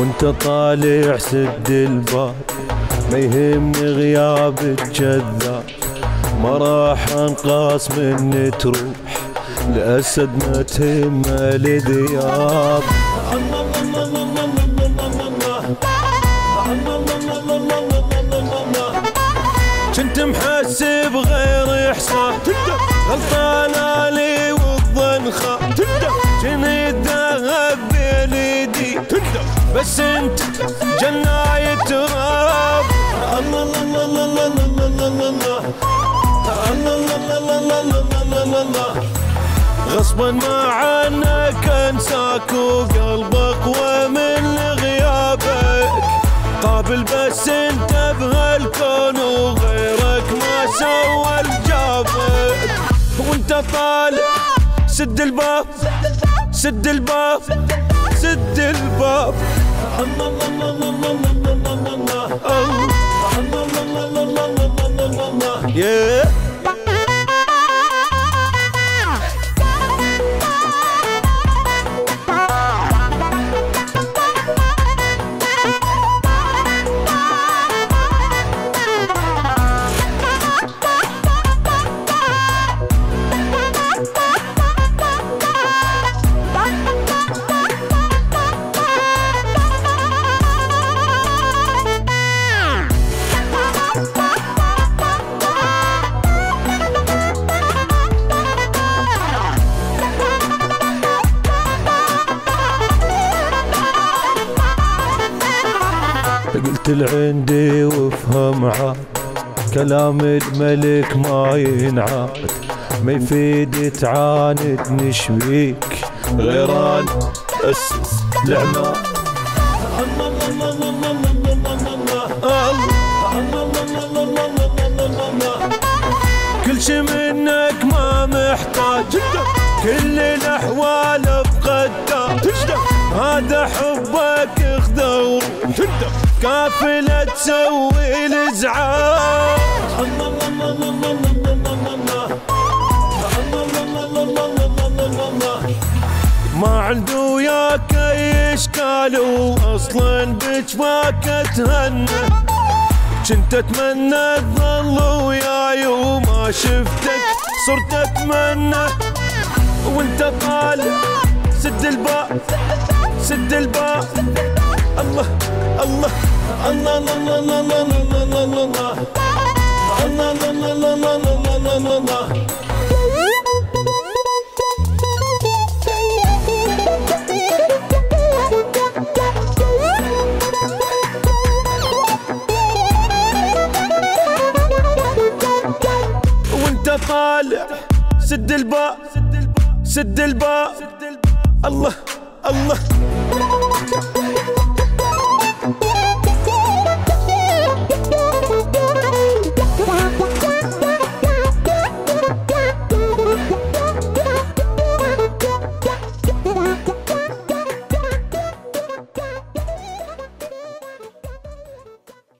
وانت طالع سد الباب ما يهمني غياب الكذاب ما راح انقاص من تروح الاسد ما تهمه الذياب كنت محسب غير إحسان غلطان علي والظن بس انت جناية تراب. الله الله الله الله الله غصبا ما عنك انساك وقلبك ومن غيابك. قابل بس انت بهالكون وغيرك ما سوى الجابك وانت طالع سد الباب. سد الباب. سد الباب. Oh. قلت لعندي وافهم عاد. كلام الملك ما ينعاد. ما يفيد تعاند نشويك غيران أسس لعمان كل شي منك ما محتاج. كل الأحوال بقدام هذا حبك خذ كافلة تسوي الإزعاج. ما عنده وياك اي اشكال واصلا بجواك اتهنى كنت أتمنى تظل وياي وما شفتك صرت أتمنى. وأنت طالع سد الباب سد الباب الله الله الله الله الله الله الله الله الله الله الله الله الله الله الله طالع سد الباب سد الباب الله الله